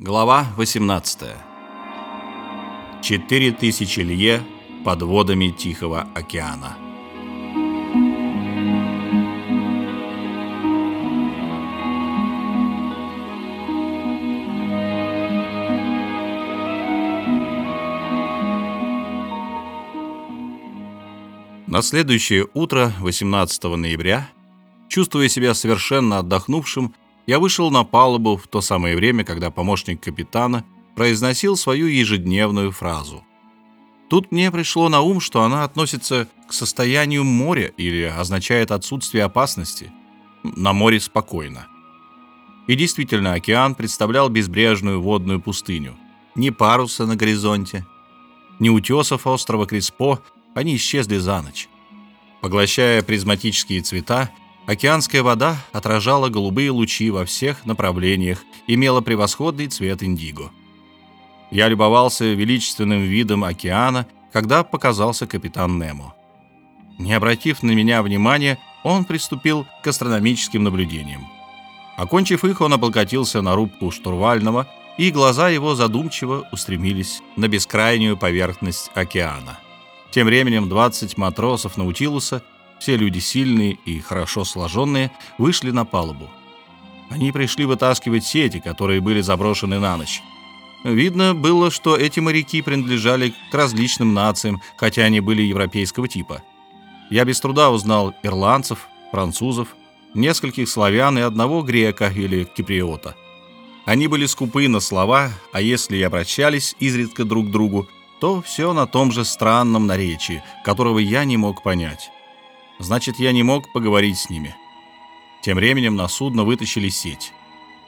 Глава 18. Четыре тысячи лье под водами Тихого океана. На следующее утро, 18 ноября, чувствуя себя совершенно отдохнувшим, я вышел на палубу в то самое время, когда помощник капитана произносил свою ежедневную фразу. Тут мне пришло на ум, что она относится к состоянию моря или означает отсутствие опасности. На море спокойно. И действительно, океан представлял безбрежную водную пустыню. Ни паруса на горизонте, ни утесов острова Криспо, они исчезли за ночь. Поглощая призматические цвета, Океанская вода отражала голубые лучи во всех направлениях, имела превосходный цвет индиго. Я любовался величественным видом океана, когда показался капитан Немо. Не обратив на меня внимания, он приступил к астрономическим наблюдениям. Окончив их, он облокотился на рубку штурвального, и глаза его задумчиво устремились на бескрайнюю поверхность океана. Тем временем 20 матросов Наутилуса — все люди сильные и хорошо сложенные вышли на палубу. Они пришли вытаскивать сети, которые были заброшены на ночь. Видно было, что эти моряки принадлежали к различным нациям, хотя они были европейского типа. Я без труда узнал ирландцев, французов, нескольких славян и одного грека или киприота. Они были скупы на слова, а если и обращались изредка друг к другу, то все на том же странном наречии, которого я не мог понять. Значит, я не мог поговорить с ними. Тем временем на судно вытащили сеть.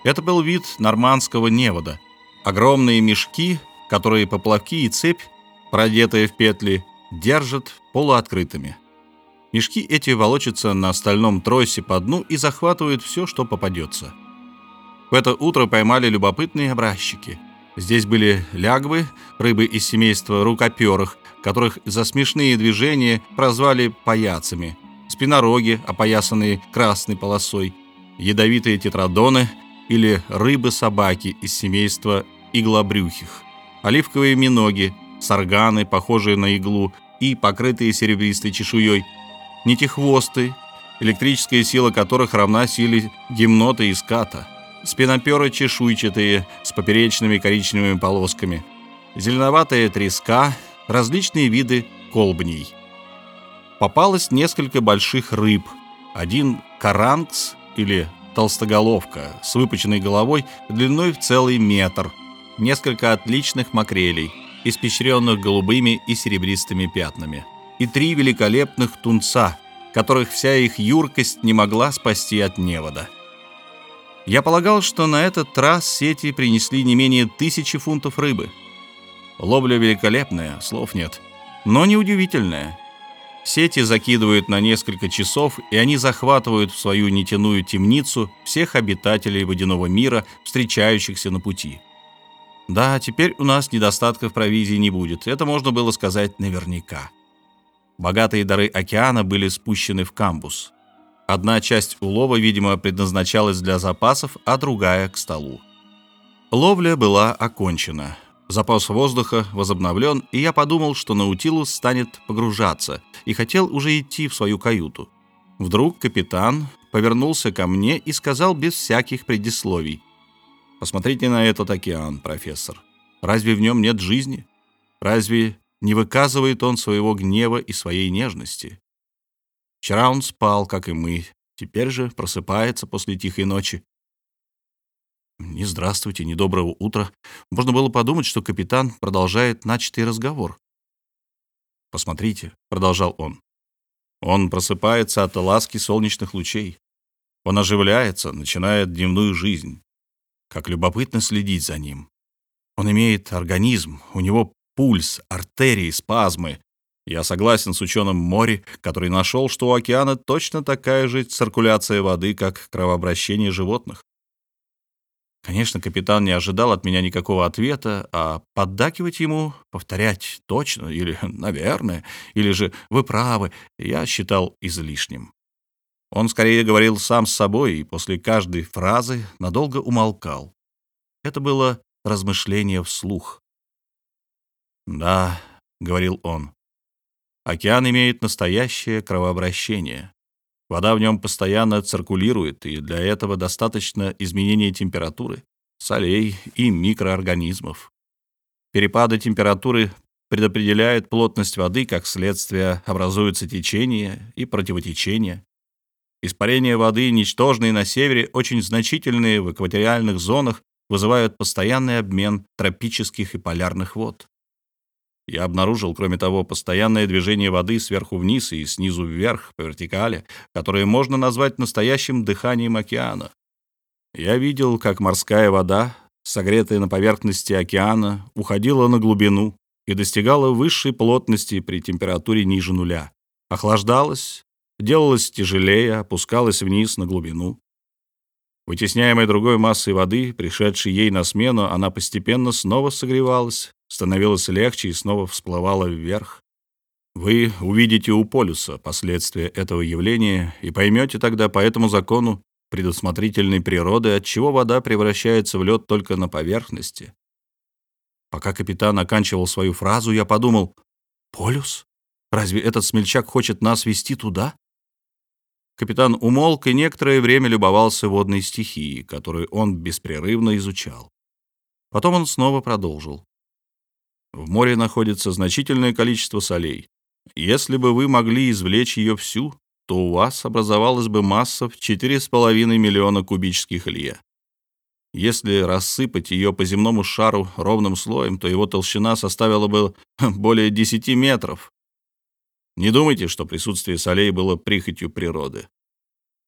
Это был вид нормандского невода. Огромные мешки, которые поплавки и цепь, продетые в петли, держат полуоткрытыми. Мешки эти волочатся на стальном тросе по дну и захватывают все, что попадется. В это утро поймали любопытные образчики. Здесь были лягвы, рыбы из семейства рукоперых, которых за смешные движения прозвали паяцами, спинороги, опоясанные красной полосой, ядовитые тетрадоны или рыбы-собаки из семейства иглобрюхих, оливковые миноги, сарганы, похожие на иглу и покрытые серебристой чешуей, нитихвосты, электрическая сила которых равна силе гимнота и ската, спиноперы чешуйчатые с поперечными коричневыми полосками, зеленоватая треска — различные виды колбней. Попалось несколько больших рыб. Один каранкс или толстоголовка с выпученной головой длиной в целый метр, несколько отличных макрелей, испещренных голубыми и серебристыми пятнами, и три великолепных тунца, которых вся их юркость не могла спасти от невода. Я полагал, что на этот раз сети принесли не менее тысячи фунтов рыбы — Ловля великолепная, слов нет, но неудивительная. Сети закидывают на несколько часов, и они захватывают в свою нетяную темницу всех обитателей водяного мира, встречающихся на пути. Да, теперь у нас недостатков провизии не будет, это можно было сказать наверняка. Богатые дары океана были спущены в камбус. Одна часть улова, видимо, предназначалась для запасов, а другая — к столу. Ловля была окончена. Запас воздуха возобновлен, и я подумал, что Наутилус станет погружаться, и хотел уже идти в свою каюту. Вдруг капитан повернулся ко мне и сказал без всяких предисловий. «Посмотрите на этот океан, профессор. Разве в нем нет жизни? Разве не выказывает он своего гнева и своей нежности? Вчера он спал, как и мы, теперь же просыпается после тихой ночи. Ни здравствуйте, ни доброго утра. Можно было подумать, что капитан продолжает начатый разговор. «Посмотрите», — продолжал он. «Он просыпается от ласки солнечных лучей. Он оживляется, начинает дневную жизнь. Как любопытно следить за ним. Он имеет организм, у него пульс, артерии, спазмы. Я согласен с ученым Мори, который нашел, что у океана точно такая же циркуляция воды, как кровообращение животных. Конечно, капитан не ожидал от меня никакого ответа, а поддакивать ему, повторять точно или наверное, или же вы правы, я считал излишним. Он скорее говорил сам с собой и после каждой фразы надолго умолкал. Это было размышления вслух. «Да», — говорил он, — «океан имеет настоящее кровообращение. Вода в нем постоянно циркулирует, и для этого достаточно изменения температуры, солей и микроорганизмов. Перепады температуры предопределяют плотность воды, как следствие образуются течения и противотечения. Испарения воды, ничтожные на севере, очень значительные в экваториальных зонах, вызывают постоянный обмен тропических и полярных вод. Я обнаружил, кроме того, постоянное движение воды сверху вниз и снизу вверх по вертикали, которое можно назвать настоящим дыханием океана. Я видел, как морская вода, согретая на поверхности океана, уходила на глубину и достигала высшей плотности при температуре ниже нуля, охлаждалась, делалась тяжелее, опускалась вниз на глубину. Вытесняемая другой массой воды, пришедшей ей на смену, она постепенно снова согревалась, становилась легче и снова всплывала вверх. Вы увидите у полюса последствия этого явления и поймете тогда по этому закону предусмотрительной природы, отчего вода превращается в лед только на поверхности. Пока капитан оканчивал свою фразу, я подумал, «Полюс? Разве этот смельчак хочет нас вести туда?» Капитан умолк и некоторое время любовался водной стихией, которую он беспрерывно изучал. Потом он снова продолжил. В море находится значительное количество солей. Если бы вы могли извлечь ее всю, то у вас образовалась бы масса в 4,5 миллиона кубических лье. Если рассыпать ее по земному шару ровным слоем, то его толщина составила бы более 10 метров. Не думайте, что присутствие солей было прихотью природы.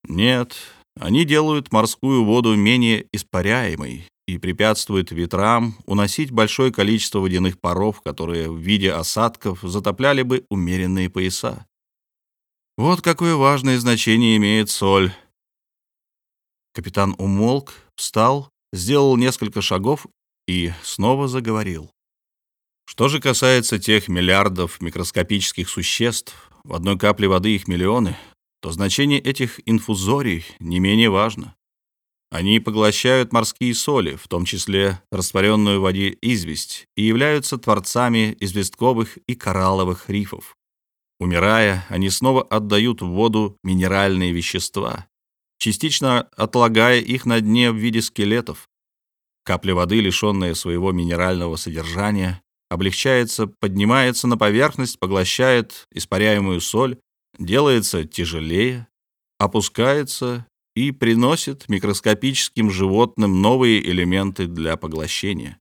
Нет, они делают морскую воду менее испаряемой и препятствуют ветрам уносить большое количество водяных паров, которые в виде осадков затопляли бы умеренные пояса. Вот какое важное значение имеет соль. Капитан умолк, встал, сделал несколько шагов и снова заговорил. Что же касается тех миллиардов микроскопических существ, в одной капле воды их миллионы, то значение этих инфузорий не менее важно. Они поглощают морские соли, в том числе растворенную в воде известь, и являются творцами известковых и коралловых рифов. Умирая, они снова отдают в воду минеральные вещества, частично отлагая их на дне в виде скелетов. Капля воды, лишенная своего минерального содержания, облегчается, поднимается на поверхность, поглощает испаряемую соль, делается тяжелее, опускается и приносит микроскопическим животным новые элементы для поглощения.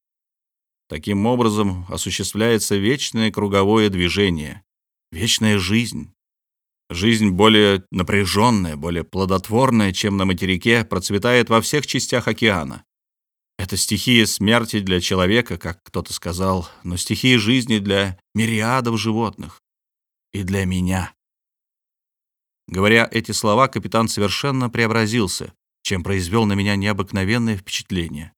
Таким образом осуществляется вечное круговое движение, вечная жизнь. Жизнь более напряженная, более плодотворная, чем на материке, процветает во всех частях океана. Это стихия смерти для человека, как кто-то сказал, но стихия жизни для мириадов животных. И для меня. Говоря эти слова, капитан совершенно преобразился, чем произвел на меня необыкновенное впечатление.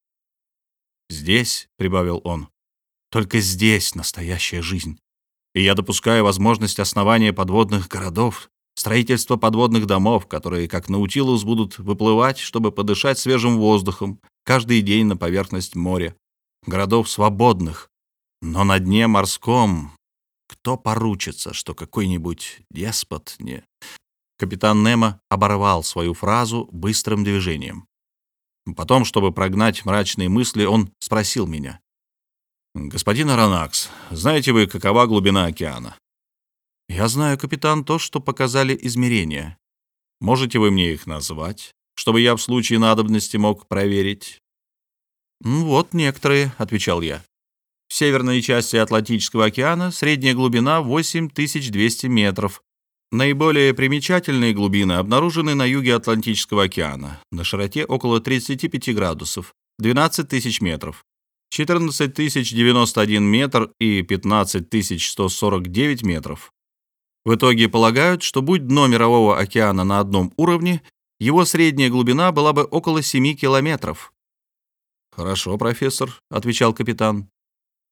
«Здесь», — прибавил он, — «только здесь настоящая жизнь. И я допускаю возможность основания подводных городов, строительства подводных домов, которые, как наутилус, будут выплывать, чтобы подышать свежим воздухом каждый день на поверхность моря. Городов свободных, но на дне морском кто поручится, что какой-нибудь деспот не Капитан Немо оборвал свою фразу быстрым движением. Потом, чтобы прогнать мрачные мысли, он спросил меня. «Господин Аронакс, знаете вы, какова глубина океана?» «Я знаю, капитан, то, что показали измерения. Можете вы мне их назвать, чтобы я в случае надобности мог проверить?» «Вот некоторые», — отвечал я. В северной части Атлантического океана средняя глубина 8200 метров, Наиболее примечательные глубины обнаружены на юге Атлантического океана, на широте около 35 градусов, 12 тысяч метров, 14 тысяч 91 метр и 15 тысяч 149 метров. В итоге полагают, что будь дно Мирового океана на одном уровне, его средняя глубина была бы около 7 километров. «Хорошо, профессор», — отвечал капитан.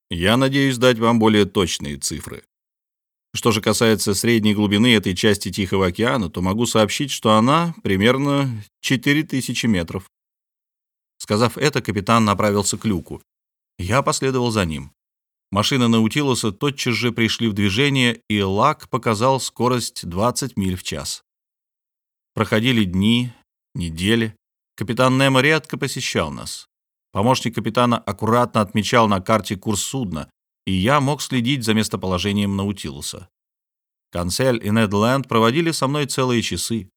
«Я надеюсь дать вам более точные цифры. Что же касается средней глубины этой части Тихого океана, то могу сообщить, что она примерно 4000 метров. Сказав это, капитан направился к люку. Я последовал за ним. Машины Наутилуса тотчас же пришли в движение, и лак показал скорость 20 миль в час. Проходили дни, недели. Капитан Немо редко посещал нас. Помощник капитана аккуратно отмечал на карте курс судна, и я мог следить за местоположением Наутилуса. Канцель и Нед Ленд проводили со мной целые часы.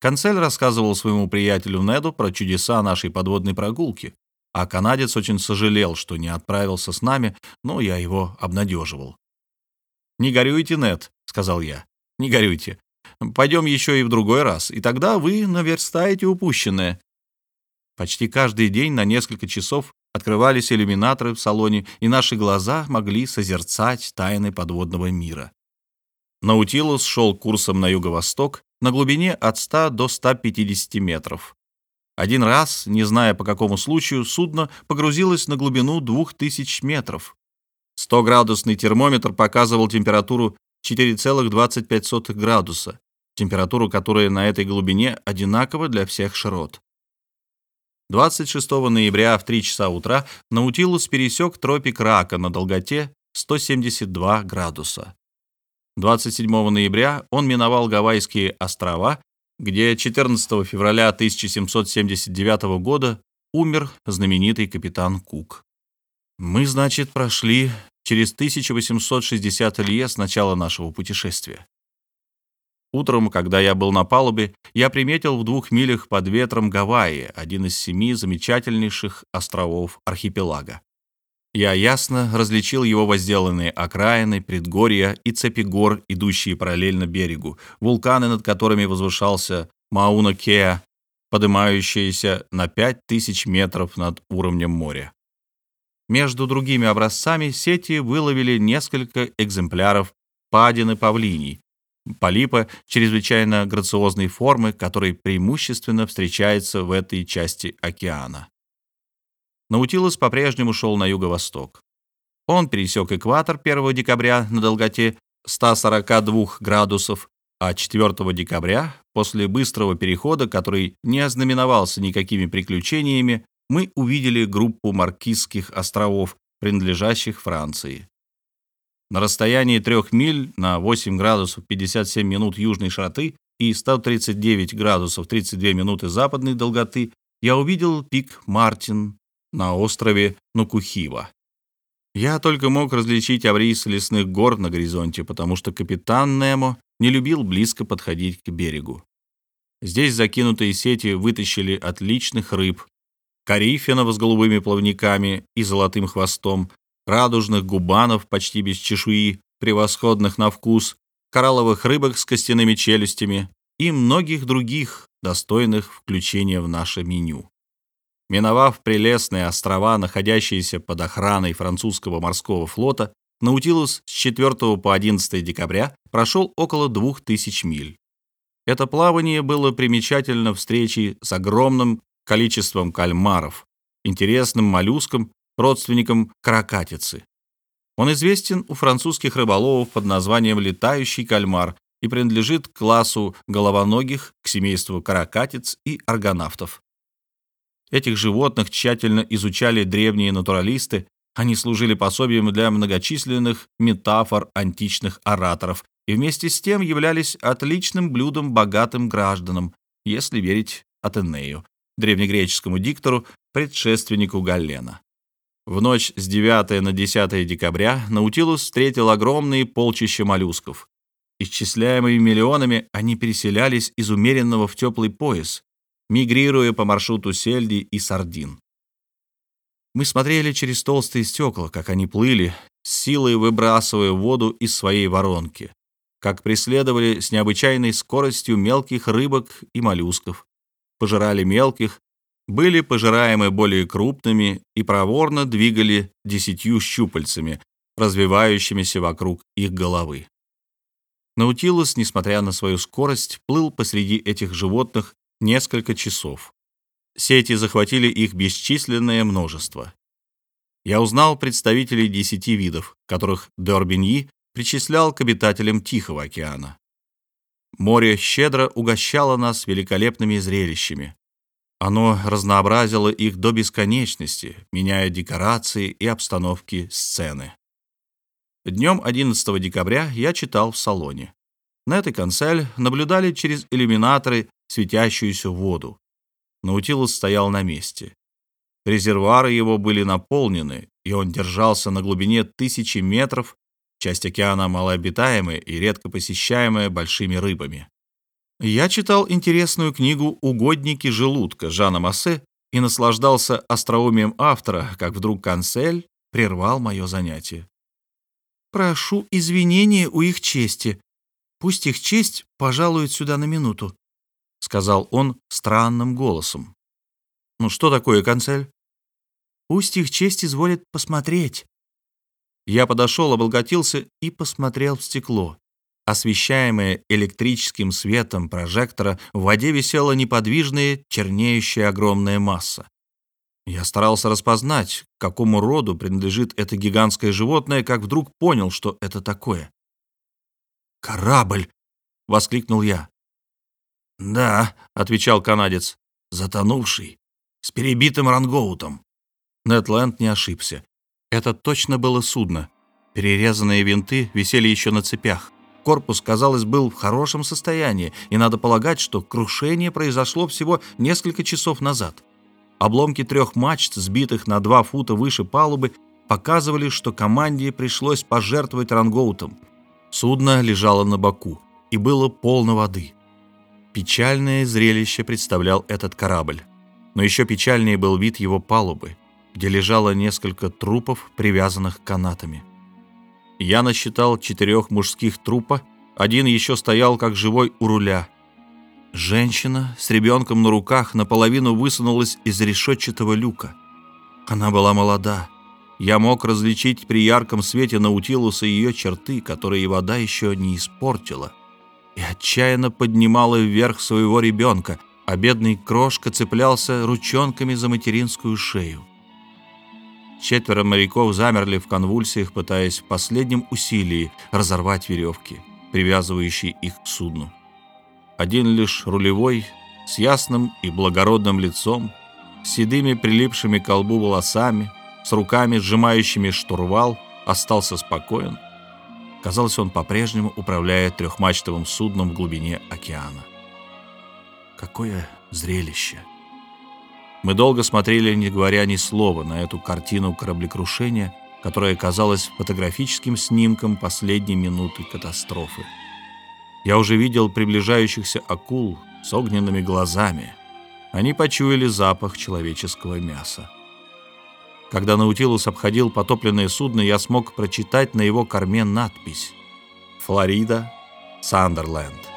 Канцель рассказывал своему приятелю Неду про чудеса нашей подводной прогулки, а канадец очень сожалел, что не отправился с нами, но я его обнадеживал. «Не горюйте, Нед», — сказал я, — «не горюйте. Пойдем еще и в другой раз, и тогда вы наверстаете упущенное». Почти каждый день на несколько часов открывались иллюминаторы в салоне, и наши глаза могли созерцать тайны подводного мира. Наутилус шел курсом на юго-восток на глубине от 100 до 150 метров. Один раз, не зная по какому случаю, судно погрузилось на глубину 2000 метров. 100-градусный термометр показывал температуру 4,25 градуса, температуру, которая на этой глубине одинакова для всех широт. 26 ноября в 3 часа утра Наутилус пересек тропик Рака на долготе 172 градуса. 27 ноября он миновал Гавайские острова, где 14 февраля 1779 года умер знаменитый капитан Кук. Мы, значит, прошли через 1860 лье с начала нашего путешествия. Утром, когда я был на палубе, я приметил в двух милях под ветром Гавайи, один из семи замечательнейших островов архипелага. Я ясно различил его возделанные окраины, предгорья и цепи гор, идущие параллельно берегу, вулканы, над которыми возвышался Мауна-Кеа, поднимающиеся на 5000 метров над уровнем моря. Между другими образцами сети выловили несколько экземпляров падины павлиний, полипа чрезвычайно грациозной формы, который преимущественно встречается в этой части океана. Наутилус по-прежнему шел на юго-восток. Он пересек экватор 1 декабря на долготе 142 градусов, а 4 декабря, после быстрого перехода, который не ознаменовался никакими приключениями, мы увидели группу Маркизских островов, принадлежащих Франции. На расстоянии трех миль на 8 градусов 57 минут южной широты и 139 градусов 32 минуты западной долготы я увидел пик Мартин на острове Нукухива. Я только мог различить обрис лесных гор на горизонте, потому что капитан Немо не любил близко подходить к берегу. Здесь закинутые сети вытащили отличных рыб, карифинов с голубыми плавниками и золотым хвостом, радужных губанов почти без чешуи, превосходных на вкус, коралловых рыбок с костяными челюстями и многих других, достойных включения в наше меню. Миновав прелестные острова, находящиеся под охраной французского морского флота, Наутилус с 4 по 11 декабря прошел около 2000 миль. Это плавание было примечательно встречей с огромным количеством кальмаров, интересным моллюском, родственником каракатицы. Он известен у французских рыболовов под названием летающий кальмар и принадлежит к классу головоногих, к семейству каракатиц и аргонавтов. Этих животных тщательно изучали древние натуралисты, они служили пособием для многочисленных метафор античных ораторов и вместе с тем являлись отличным блюдом богатым гражданам, если верить Атенею, древнегреческому диктору, предшественнику Галлена. В ночь с 9 на 10 декабря Наутилус встретил огромные полчища моллюсков. Исчисляемые миллионами, они переселялись из умеренного в теплый пояс, мигрируя по маршруту сельди и сардин. Мы смотрели через толстые стекла, как они плыли, с силой выбрасывая воду из своей воронки, как преследовали с необычайной скоростью мелких рыбок и моллюсков, пожирали мелких, были пожираемы более крупными и проворно двигали десятью щупальцами, развивающимися вокруг их головы. Наутилус, несмотря на свою скорость, плыл посреди этих животных несколько часов. Сети захватили их бесчисленное множество. Я узнал представителей десяти видов, которых Дорбиньи причислял к обитателям Тихого океана. Море щедро угощало нас великолепными зрелищами. Оно разнообразило их до бесконечности, меняя декорации и обстановки сцены. Днем 11 декабря я читал в салоне. Нет и Консель наблюдали через иллюминаторы светящуюся воду. Наутилус стоял на месте. Резервуары его были наполнены, и он держался на глубине тысячи метров, часть океана малообитаемая и редко посещаемая большими рыбами. Я читал интересную книгу «Угодники желудка» Жана Массе и наслаждался остроумием автора, как вдруг канцель прервал мое занятие. «Прошу извинения у их чести. Пусть их честь пожалует сюда на минуту», — сказал он странным голосом. «Ну что такое, канцель?» «Пусть их честь изволит посмотреть». Я подошел, облаготился и посмотрел в стекло. Освещаемая электрическим светом прожектора, в воде висела неподвижная, чернеющая огромная масса. Я старался распознать, к какому роду принадлежит это гигантское животное, как вдруг понял, что это такое. «Корабль!» — воскликнул я. «Да», — отвечал канадец, — «затонувший, с перебитым рангоутом». Нетленд не ошибся. Это точно было судно. Перерезанные винты висели еще на цепях. Корпус, казалось, был в хорошем состоянии, и надо полагать, что крушение произошло всего несколько часов назад. Обломки трех мачт, сбитых на два фута выше палубы, показывали, что команде пришлось пожертвовать рангоутом. Судно лежало на боку и было полно воды. Печальное зрелище представлял этот корабль. Но еще печальнее был вид его палубы, где лежало несколько трупов, привязанных канатами. Я насчитал четырех мужских трупа, один еще стоял как живой у руля. Женщина с ребенком на руках наполовину высунулась из решетчатого люка. Она была молода. Я мог различить при ярком свете Наутилуса ее черты, которые вода еще не испортила, и отчаянно поднимала вверх своего ребенка, а бедный крошка цеплялся ручонками за материнскую шею. Четверо моряков замерли в конвульсиях, пытаясь в последнем усилии разорвать веревки, привязывающие их к судну. Один лишь рулевой, с ясным и благородным лицом, с седыми прилипшими к колбу волосами, с руками, сжимающими штурвал, остался спокоен. Казалось, он по-прежнему управляет трехмачтовым судном в глубине океана. Какое зрелище! Мы долго смотрели, не говоря ни слова, на эту картину кораблекрушения, которая казалась фотографическим снимком последней минуты катастрофы. Я уже видел приближающихся акул с огненными глазами. Они почуяли запах человеческого мяса. Когда Наутилус обходил потопленное судно, я смог прочитать на его корме надпись «Флорида, Сандерленд».